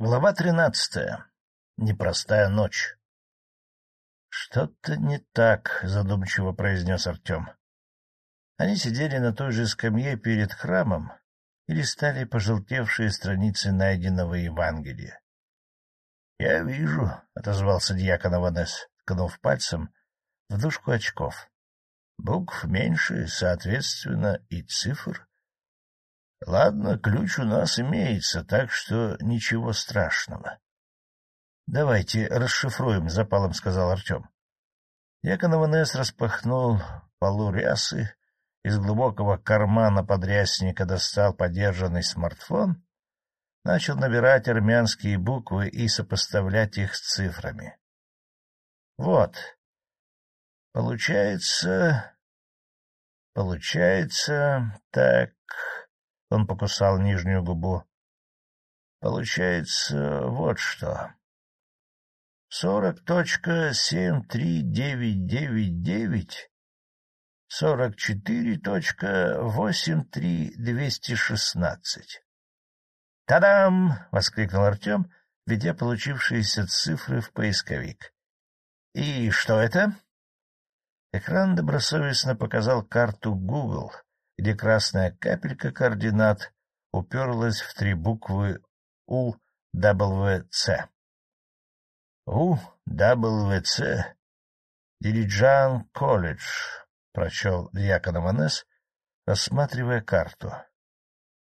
Глава тринадцатая. Непростая ночь. — Что-то не так, — задумчиво произнес Артем. Они сидели на той же скамье перед храмом и листали пожелтевшие страницы найденного Евангелия. — Я вижу, — отозвался дьякон Аванес, ткнув пальцем в дужку очков. — Букв меньше, соответственно, и цифр. — Ладно, ключ у нас имеется, так что ничего страшного. — Давайте расшифруем, — запалом сказал Артем. Якон Иванес распахнул полу рясы, из глубокого кармана подрясника достал подержанный смартфон, начал набирать армянские буквы и сопоставлять их с цифрами. — Вот. Получается... Получается... Так... Он покусал нижнюю губу. Получается вот что. Сорок точка семь три девять девять девять, сорок четыре точка восемь три двести шестнадцать. «Та-дам!» — воскликнул Артем, ведя получившиеся цифры в поисковик. «И что это?» Экран добросовестно показал карту Google — где красная капелька координат уперлась в три буквы УВЦ. УВЦ Дилиджан колледж, прочел Дьякон Аванес, рассматривая карту.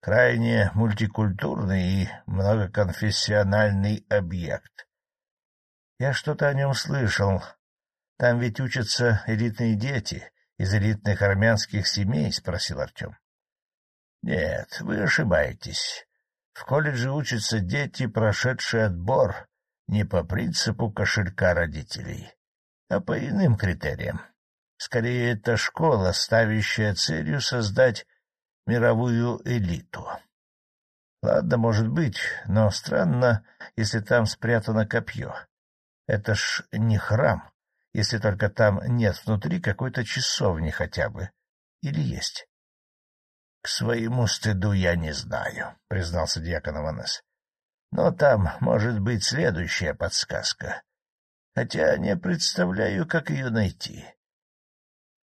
Крайне мультикультурный и многоконфессиональный объект. Я что-то о нем слышал. Там ведь учатся элитные дети, из элитных армянских семей? — спросил Артем. — Нет, вы ошибаетесь. В колледже учатся дети, прошедшие отбор не по принципу кошелька родителей, а по иным критериям. Скорее, это школа, ставящая целью создать мировую элиту. Ладно, может быть, но странно, если там спрятано копье. Это ж не храм если только там нет внутри какой-то часовни хотя бы. Или есть? — К своему стыду я не знаю, — признался дьякон Аванес. — Но там может быть следующая подсказка. Хотя не представляю, как ее найти.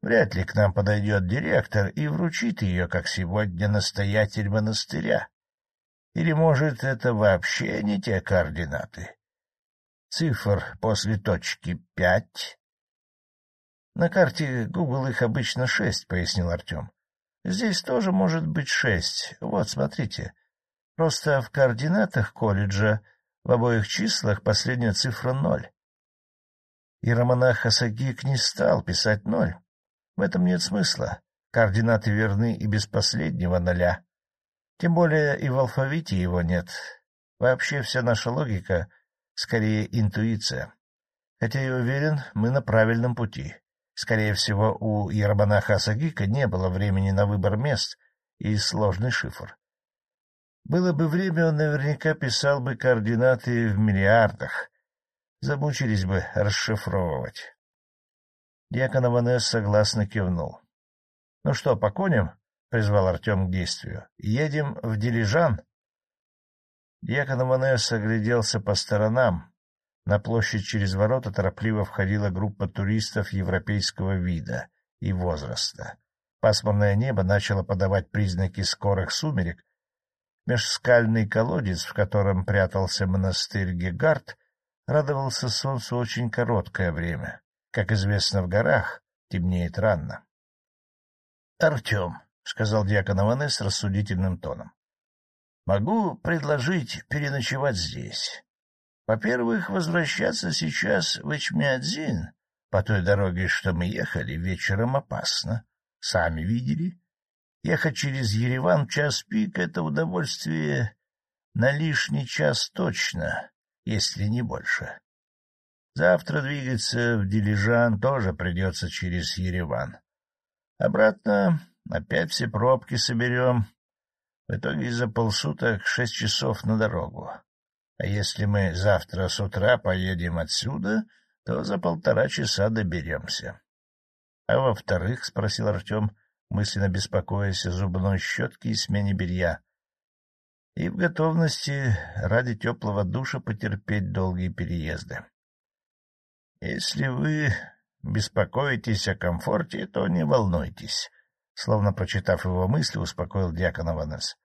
Вряд ли к нам подойдет директор и вручит ее, как сегодня настоятель монастыря. Или, может, это вообще не те координаты? Цифр после точки пять. На карте Google их обычно шесть, — пояснил Артем. Здесь тоже может быть шесть. Вот, смотрите. Просто в координатах колледжа в обоих числах последняя цифра ноль. Иеромонах Асагик не стал писать ноль. В этом нет смысла. Координаты верны и без последнего ноля. Тем более и в алфавите его нет. Вообще вся наша логика скорее интуиция. Хотя я уверен, мы на правильном пути. Скорее всего, у Ербанаха Асагика не было времени на выбор мест и сложный шифр. Было бы время, он наверняка писал бы координаты в миллиардах. Замучились бы расшифровывать. Дьякон Аванес согласно кивнул. — Ну что, по коням? — призвал Артем к действию. — Едем в Дилижан? Дьякон Аманес огляделся по сторонам. На площадь через ворота торопливо входила группа туристов европейского вида и возраста. Пасмурное небо начало подавать признаки скорых сумерек. Межскальный колодец, в котором прятался монастырь Гегард, радовался солнцу очень короткое время. Как известно, в горах темнеет рано. — Артем, — сказал дьякон Аванес рассудительным тоном, Могу предложить переночевать здесь. Во-первых, возвращаться сейчас в Эчмиадзин по той дороге, что мы ехали, вечером опасно. Сами видели. Ехать через Ереван в час пик — это удовольствие на лишний час точно, если не больше. Завтра двигаться в Дилижан тоже придется через Ереван. Обратно опять все пробки соберем, в итоге за полсуток шесть часов на дорогу. А если мы завтра с утра поедем отсюда, то за полтора часа доберемся. — А во-вторых, — спросил Артем, мысленно беспокоясь о зубной щетке и смене белья. и в готовности ради теплого душа потерпеть долгие переезды. Если вы беспокоитесь о комфорте, то не волнуйтесь, словно прочитав его мысли, успокоил дьякон Аванес.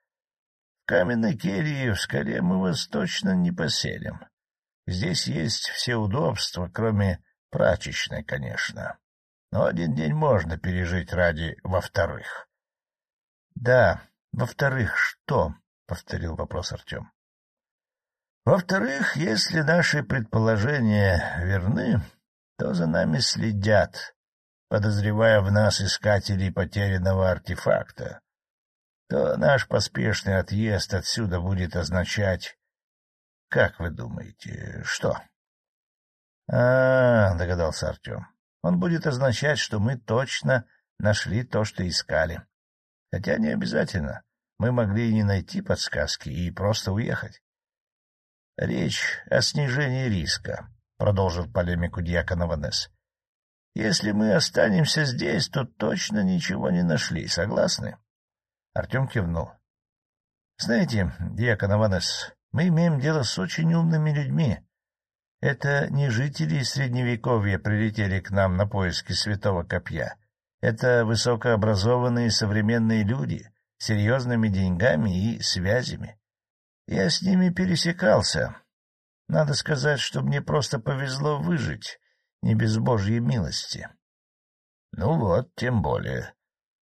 В каменной келье в скале мы вас точно не поселим. Здесь есть все удобства, кроме прачечной, конечно. Но один день можно пережить ради во-вторых. — Да, во-вторых, что? — повторил вопрос Артем. — Во-вторых, если наши предположения верны, то за нами следят, подозревая в нас искателей потерянного артефакта, то наш поспешный отъезд отсюда будет означать... Как вы думаете, что? А — догадался Артем. — Он будет означать, что мы точно нашли то, что искали. Хотя не обязательно. Мы могли и не найти подсказки и просто уехать. — Речь о снижении риска, — продолжил полемику дьякон Аванес. — Если мы останемся здесь, то точно ничего не нашли. Согласны? Артем кивнул. — Знаете, дьякон Аванес, мы имеем дело с очень умными людьми. Это не жители Средневековья прилетели к нам на поиски Святого Копья. Это высокообразованные современные люди серьезными деньгами и связями. Я с ними пересекался. Надо сказать, что мне просто повезло выжить, не без Божьей милости. — Ну вот, тем более.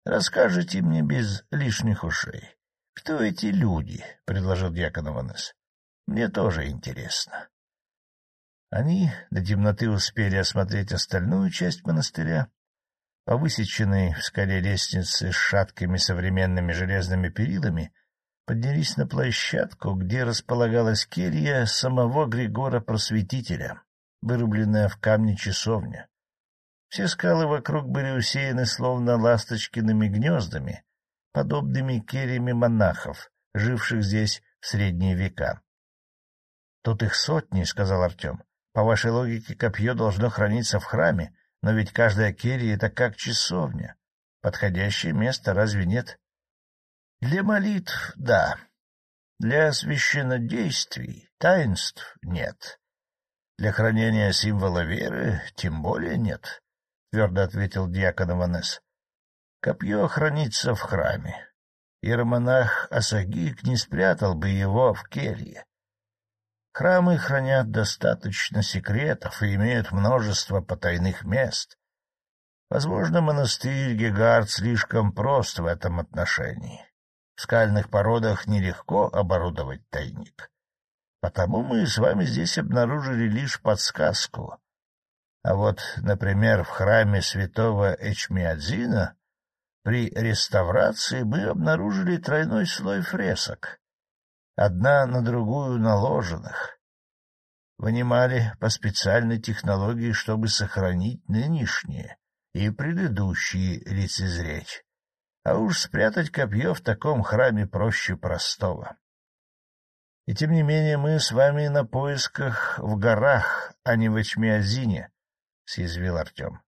Расскажите мне без лишних ушей. Кто эти люди? — предложил дьякон Иванес. — Мне тоже интересно. Они до темноты успели осмотреть остальную часть монастыря, по высеченной в скале лестнице с шаткими современными железными перилами поднялись на площадку, где располагалась келья самого Григора Просветителя, вырубленная в камне часовня. Все скалы вокруг были усеяны словно ласточкиными гнездами, подобными кельями монахов, живших здесь в средние века. — Тут их сотни, — сказал Артем. — По вашей логике, копье должно храниться в храме, но ведь каждая келья — это как часовня. Подходящее место разве нет? Для молитв — да. Для священнодействий, таинств — нет. Для хранения символа веры тем более нет, — твердо ответил дьякон Иванес. Копье хранится в храме. Иеромонах Асагик не спрятал бы его в келье. Храмы хранят достаточно секретов и имеют множество потайных мест. Возможно, монастырь Гегард слишком прост в этом отношении. В скальных породах нелегко оборудовать тайник. Потому мы с вами здесь обнаружили лишь подсказку. А вот, например, в храме святого Эчмиадзина при реставрации мы обнаружили тройной слой фресок, одна на другую наложенных. Вынимали по специальной технологии, чтобы сохранить нынешние и предыдущие лицезреть. А уж спрятать копье в таком храме проще простого. И тем не менее мы с вами на поисках в горах, а не в Эчмиазине, — съязвил Артем.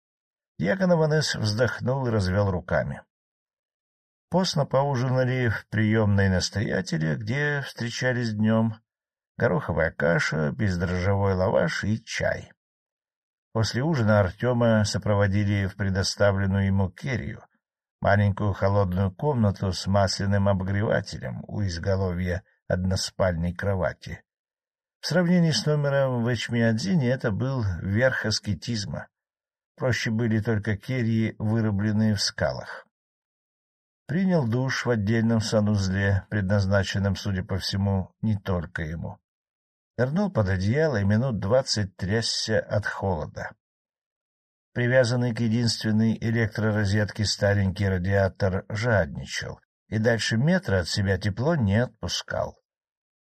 Дьякон Иванес вздохнул и развел руками. Постно поужинали в приемной настоятеля, где встречались днем, гороховая каша, бездрожжевой лаваш и чай. После ужина Артема сопроводили в предоставленную ему керью, маленькую холодную комнату с масляным обогревателем у изголовья односпальной кровати. В сравнении с номером в Эчмиадзине это был верх аскетизма. Проще были только керьи, вырубленные в скалах. Принял душ в отдельном санузле, предназначенном, судя по всему, не только ему. Нырнул под одеяло и минут двадцать трясся от холода. Привязанный к единственной электророзетке старенький радиатор жадничал и дальше метра от себя тепло не отпускал.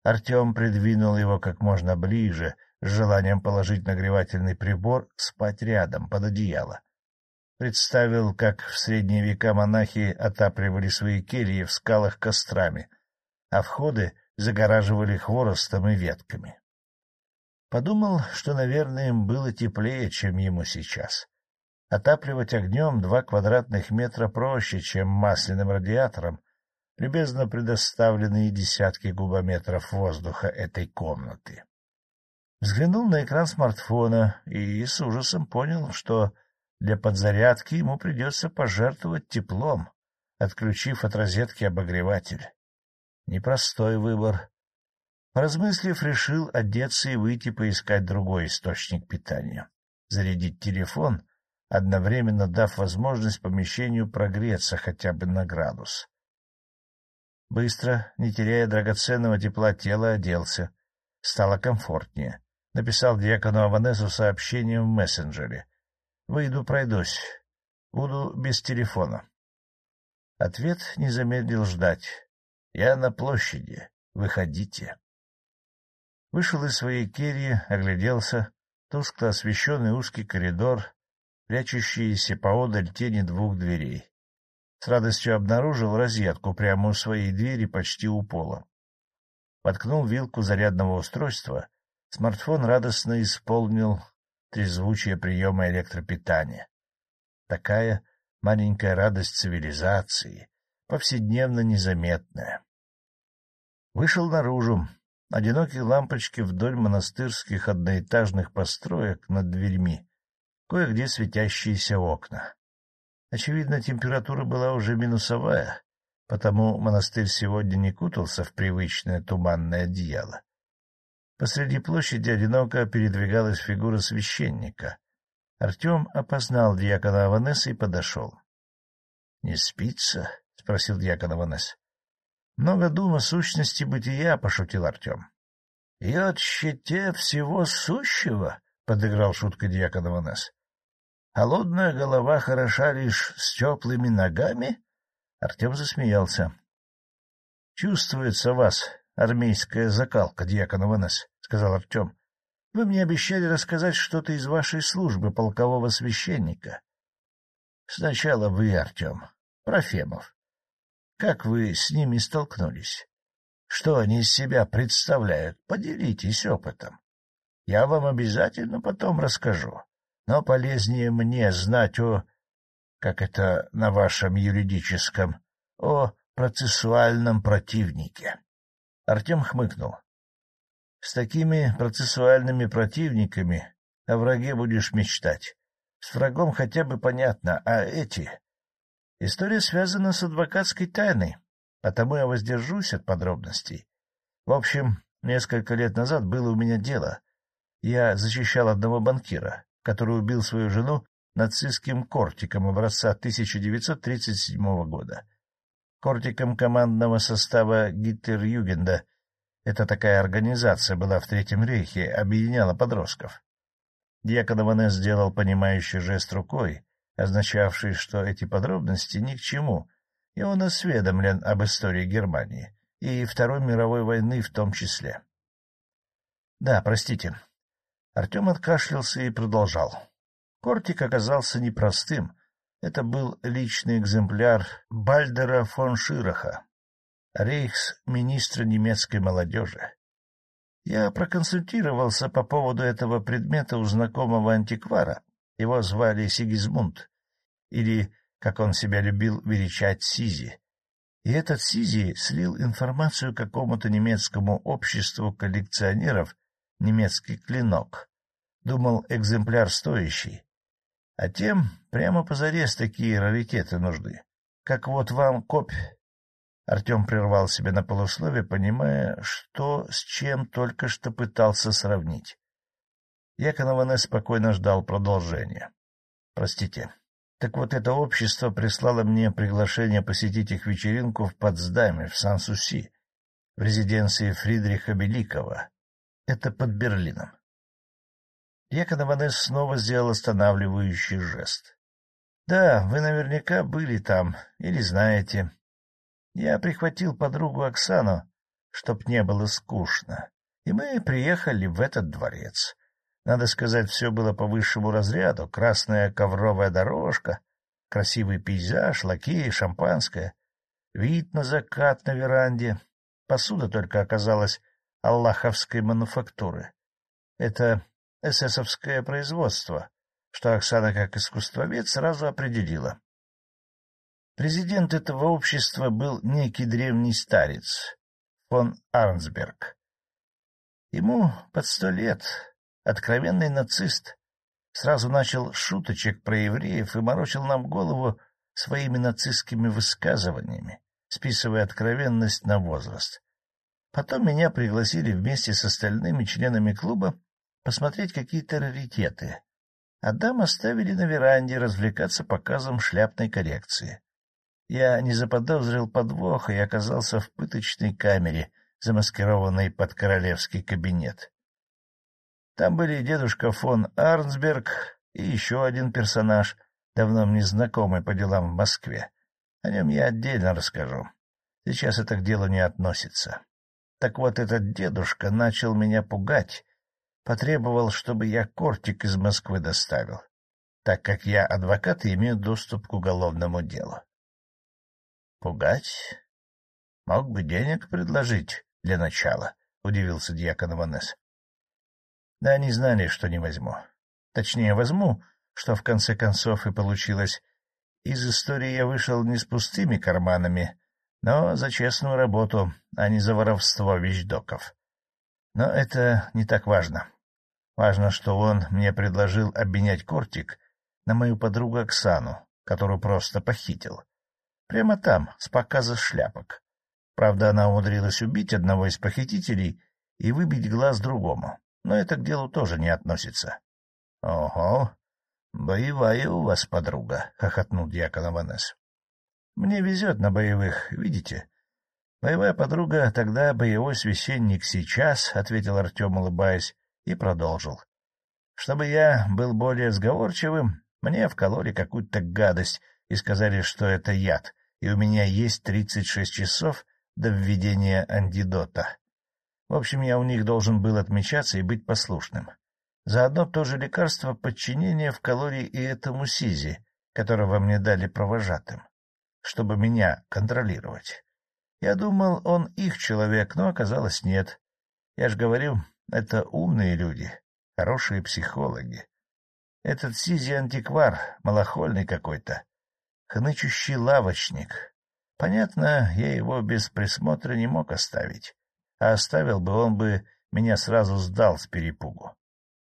Артем придвинул его как можно ближе, с желанием положить нагревательный прибор спать рядом, под одеяло. Представил, как в средние века монахи отапливали свои кельи в скалах кострами, а входы загораживали хворостом и ветками. Подумал, что, наверное, им было теплее, чем ему сейчас. Отапливать огнем два квадратных метра проще, чем масляным радиатором, любезно предоставленные десятки кубометров воздуха этой комнаты. Взглянул на экран смартфона и с ужасом понял, что для подзарядки ему придется пожертвовать теплом, отключив от розетки обогреватель. Непростой выбор. Поразмыслив, решил одеться и выйти поискать другой источник питания. Зарядить телефон, одновременно дав возможность помещению прогреться хотя бы на градус. Быстро, не теряя драгоценного тепла тела, оделся. Стало комфортнее. Написал дьякону Аванесу сообщение в мессенджере. «Выйду, пройдусь. Буду без телефона». Ответ не замедлил ждать. «Я на площади. Выходите». Вышел из своей кельи, огляделся. Тускло освещенный узкий коридор, прячущиеся поодаль тени двух дверей. С радостью обнаружил розетку прямо у своей двери почти у пола. Воткнул вилку зарядного устройства, смартфон радостно исполнил трезвучие приема электропитания. Такая маленькая радость цивилизации, повседневно незаметная. Вышел наружу. Одинокие лампочки вдоль монастырских одноэтажных построек над дверьми, кое-где светящиеся окна. Очевидно, температура была уже минусовая, потому монастырь сегодня не кутался в привычное туманное одеяло. Посреди площади одиноко передвигалась фигура священника. Артем опознал дьякона Аванеса и подошел. — Не спится? — спросил дьякон Аванес. — Много дума сущности бытия, — пошутил Артем. — И от щите всего сущего, — подыграл шутка дьякон Аванес. Холодная голова хороша лишь с теплыми ногами? Артем засмеялся. — Чувствуется вас армейская закалка, дьякон Иванес, — сказал Артем. — Вы мне обещали рассказать что-то из вашей службы полкового священника. — Сначала вы, Артем, Профемов. Как вы с ними столкнулись? Что они из себя представляют? Поделитесь опытом. Я вам обязательно потом расскажу но полезнее мне знать о... как это на вашем юридическом... о процессуальном противнике. Артем хмыкнул. С такими процессуальными противниками о враге будешь мечтать. С врагом хотя бы понятно, а эти... История связана с адвокатской тайной, потому я воздержусь от подробностей. В общем, несколько лет назад было у меня дело. Я защищал одного банкира который убил свою жену нацистским кортиком образца 1937 года. Кортиком командного состава Гитлер-Югенда. Это такая организация была в Третьем рейхе, объединяла подростков. Дьякон Иванес сделал понимающий жест рукой, означавший, что эти подробности ни к чему, и он осведомлен об истории Германии и Второй мировой войны в том числе. — Да, простите, Артем откашлялся и продолжал. Кортик оказался непростым. Это был личный экземпляр Бальдера фон Шираха, рейхс-министра немецкой молодежи. Я проконсультировался по поводу этого предмета у знакомого антиквара. Его звали Сигизмунд, или, как он себя любил величать, Сизи. И этот Сизи слил информацию какому-то немецкому обществу коллекционеров немецкий клинок. Думал, экземпляр стоящий. А тем прямо позарез такие раритеты нужны. Как вот вам копь. Артем прервал себя на полуслове, понимая, что с чем только что пытался сравнить. Якон спокойно ждал продолжения. — Простите. Так вот это общество прислало мне приглашение посетить их вечеринку в Потсдаме, в Сан-Суси, в резиденции Фридриха Великого. Это под Берлином. Якон Иванес снова сделал останавливающий жест. — Да, вы наверняка были там или знаете. Я прихватил подругу Оксану, чтоб не было скучно, и мы приехали в этот дворец. Надо сказать, все было по высшему разряду. Красная ковровая дорожка, красивый пейзаж, лакеи, шампанское, вид на закат на веранде. Посуда только оказалась аллаховской мануфактуры. Это эсэсовское производство, что Оксана как искусствовед сразу определила. Президент этого общества был некий древний старец, фон Арнсберг. Ему под сто лет, откровенный нацист, сразу начал шуточек про евреев и морочил нам голову своими нацистскими высказываниями, списывая откровенность на возраст. Потом меня пригласили вместе с остальными членами клуба посмотреть какие-то раритеты, а дам оставили на веранде развлекаться показом шляпной коррекции. Я не заподозрил подвоха и оказался в пыточной камере, замаскированной под королевский кабинет. Там были дедушка фон Арнсберг и еще один персонаж, давно мне знакомый по делам в Москве. О нем я отдельно расскажу. Сейчас это к делу не относится. Так вот, этот дедушка начал меня пугать, потребовал, чтобы я кортик из Москвы доставил, так как я адвокат и имею доступ к уголовному делу. — Пугать? Мог бы денег предложить для начала, — удивился дьякон Иванес. — Да они знали, что не возьму. Точнее, возьму, что в конце концов и получилось. Из истории я вышел не с пустыми карманами, но за честную работу, а не за воровство вещдоков. Но это не так важно. Важно, что он мне предложил обменять кортик на мою подругу Оксану, которую просто похитил. Прямо там, с показа шляпок. Правда, она умудрилась убить одного из похитителей и выбить глаз другому, но это к делу тоже не относится. — Ого, боевая у вас подруга, — хохотнул дьякон Аванес. Мне везет на боевых, видите? Боевая подруга тогда, боевой священник сейчас, — ответил Артем, улыбаясь, и продолжил. Чтобы я был более сговорчивым, мне вкололи какую-то гадость и сказали, что это яд, и у меня есть тридцать шесть часов до введения антидота. В общем, я у них должен был отмечаться и быть послушным. Заодно то же лекарство подчинения вкололи и этому Сизи, которого мне дали провожатым чтобы меня контролировать. Я думал, он их человек, но оказалось нет. Я ж говорю, это умные люди, хорошие психологи. Этот Сизи-антиквар, малохольный какой-то, хнычущий лавочник. Понятно, я его без присмотра не мог оставить, а оставил бы, он бы меня сразу сдал с перепугу.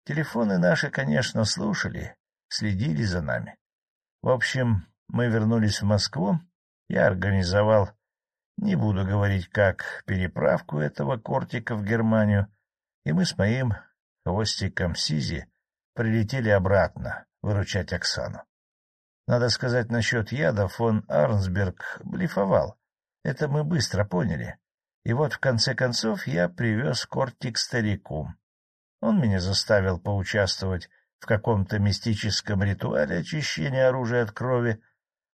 Телефоны наши, конечно, слушали, следили за нами. В общем, мы вернулись в Москву, я организовал, не буду говорить как, переправку этого кортика в Германию, и мы с моим хвостиком Сизи прилетели обратно выручать Оксану. Надо сказать насчет яда, фон Арнсберг блефовал. Это мы быстро поняли. И вот, в конце концов, я привез кортик старику. Он меня заставил поучаствовать в каком-то мистическом ритуале очищения оружия от крови,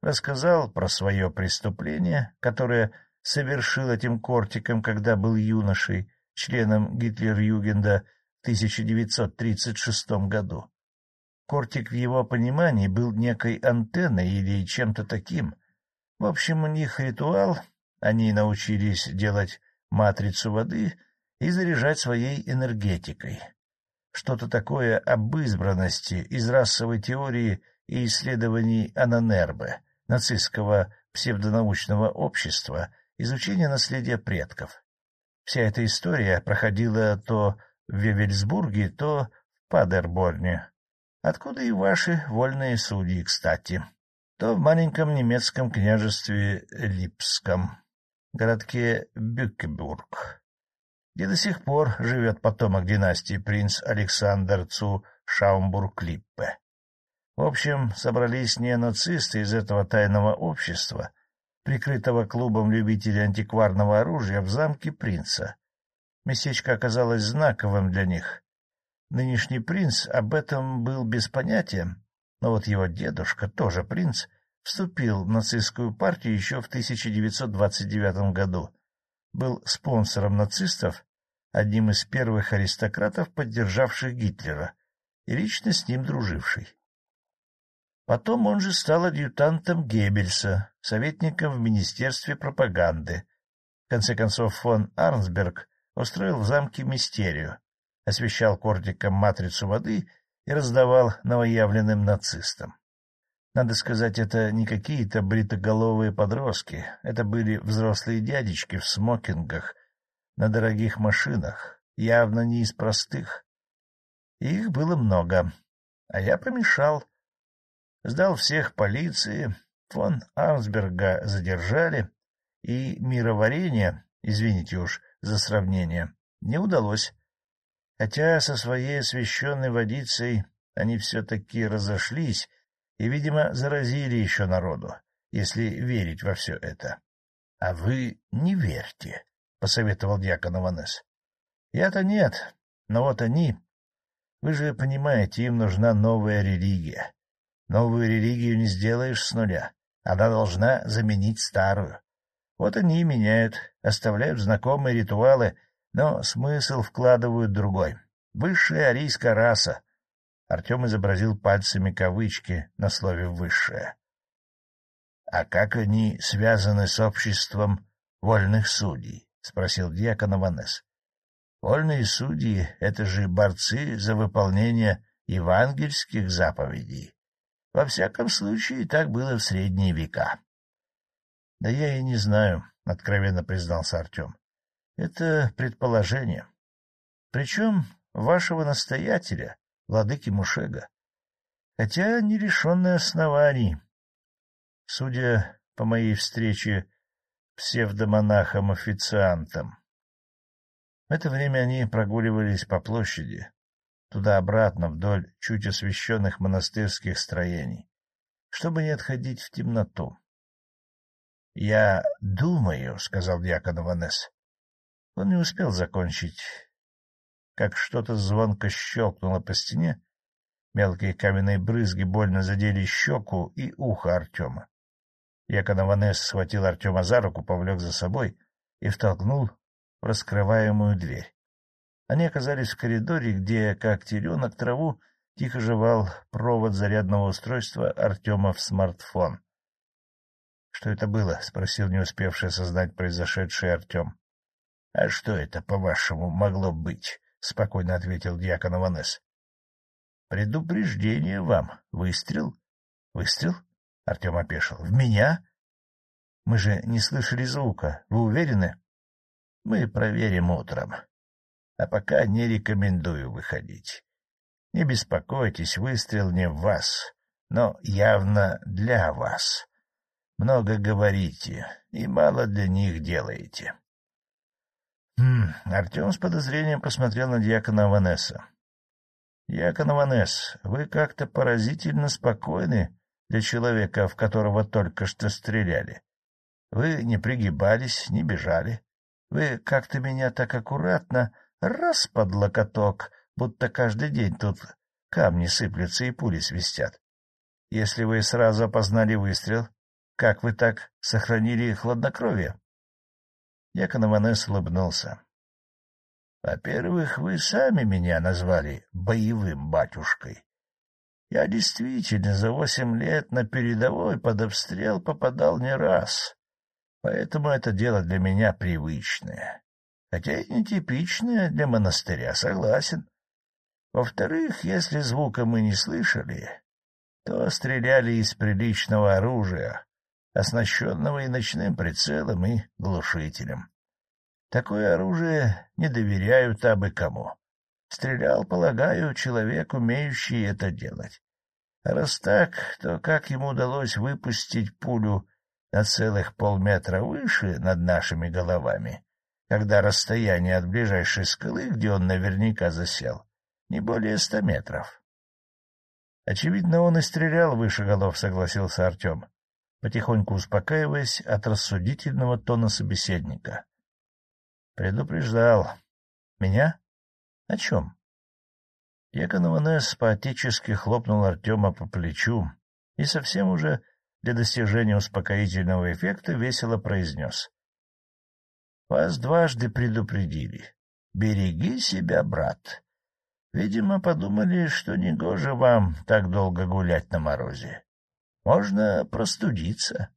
рассказал про свое преступление, которое совершил этим кортиком, когда был юношей, членом Гитлер-Югенда в 1936 году. Кортик в его понимании был некой антенной или чем-то таким. В общем, у них ритуал, они научились делать матрицу воды и заряжать своей энергетикой. Что-то такое об избранности из расовой теории и исследований Ананербе, нацистского псевдонаучного общества изучение наследия предков. Вся эта история проходила то в Вевельсбурге, то в Падерборне, откуда и ваши вольные судьи, кстати, то в маленьком немецком княжестве Липском, городке Бюкебург, где до сих пор живет потомок династии принц Александр Цу Шаумбург-Липпе. В общем, собрались не нацисты из этого тайного общества, прикрытого клубом любителей антикварного оружия в замке принца. Местечко оказалось знаковым для них. Нынешний принц об этом был без понятия, но вот его дедушка, тоже принц, вступил в нацистскую партию еще в 1929 году, был спонсором нацистов, одним из первых аристократов, поддержавших Гитлера, и лично с ним друживший. Потом он же стал адъютантом Геббельса, советником в Министерстве пропаганды. В конце концов, фон Арнсберг устроил в замке мистерию, освещал кортиком матрицу воды и раздавал новоявленным нацистам. Надо сказать, это не какие-то бритоголовые подростки, это были взрослые дядечки в смокингах на дорогих машинах, явно не из простых. И их было много, а я помешал. Сдал всех полиции, фон Армсберга задержали, и мироварение, извините уж за сравнение, не удалось. Хотя со своей освященной водицей они все-таки разошлись и, видимо, заразили еще народу, если верить во все это. — А вы не верьте, — посоветовал дьякон Иванес. — Я-то нет, но вот они... Вы же понимаете, им нужна новая религия. Новую религию не сделаешь с нуля. Она должна заменить старую. Вот они и меняют, оставляют знакомые ритуалы, но смысл вкладывают другой. Высшая арийская раса. Артем изобразил пальцами кавычки на слове «высшая». — А как они связаны с обществом вольных судей? — спросил дьякон Аванес. — Вольные судьи — это же борцы за выполнение евангельских заповедей. Во всяком случае, так было в средние века. — Да я и не знаю, — откровенно признался Артем. — Это предположение. Причем вашего настоятеля, владыки Мушега, хотя не лишенный оснований. Судя по моей встрече псевдомонахом-официантом. В это время они прогуливались по площади, туда-обратно вдоль чуть освещенных монастырских строений, чтобы не отходить в темноту. — Я думаю, — сказал дьякон Иванес. Он не успел закончить, как что-то звонко щелкнуло по стене, мелкие каменные брызги больно задели щеку и ухо Артема. Якон Иванес схватил Артема за руку, повлек за собой и втолкнул в раскрываемую дверь. Они оказались в коридоре, где, как теленок траву, тихо жевал провод зарядного устройства Артема в смартфон. — Что это было? — спросил не успевший осознать произошедшее Артем. — А что это, по-вашему, могло быть? — спокойно ответил дьякон Иванес. — Предупреждение вам. Выстрел? — Выстрел? — Артем опешил. — В меня? — Мы же не слышали звука. Вы уверены? — Мы проверим утром. А пока не рекомендую выходить. Не беспокойтесь, выстрел не в вас, но явно для вас. Много говорите и мало для них делаете. Хм, Артем с подозрением посмотрел на дьякона Аванеса. — Дьякон Аванес, вы как-то поразительно спокойны для человека, в которого только что стреляли. Вы не пригибались, не бежали. Вы как-то меня так аккуратно раз под локоток, будто каждый день тут камни сыплются и пули свистят. Если вы сразу опознали выстрел, как вы так сохранили хладнокровие? Якон Иванес улыбнулся. — Во-первых, вы сами меня назвали боевым батюшкой. Я действительно за восемь лет на передовой под обстрел попадал не раз, поэтому это дело для меня привычное, хотя и нетипичное для монастыря, согласен. Во-вторых, если звука мы не слышали, то стреляли из приличного оружия, оснащенного и ночным прицелом, и глушителем. Такое оружие не доверяют абы кому. Стрелял, полагаю, человек, умеющий это делать. Раз так, то как ему удалось выпустить пулю на целых полметра выше над нашими головами, когда расстояние от ближайшей скалы, где он наверняка засел, не более ста метров? Очевидно, он и стрелял выше голов, согласился Артем потихоньку успокаиваясь от рассудительного тона собеседника. — Предупреждал. — Меня? — О чем? Якон Иванес поотечески хлопнул Артема по плечу и совсем уже для достижения успокоительного эффекта весело произнес. — Вас дважды предупредили. Береги себя, брат. Видимо, подумали, что негоже вам так долго гулять на морозе. Можно простудиться.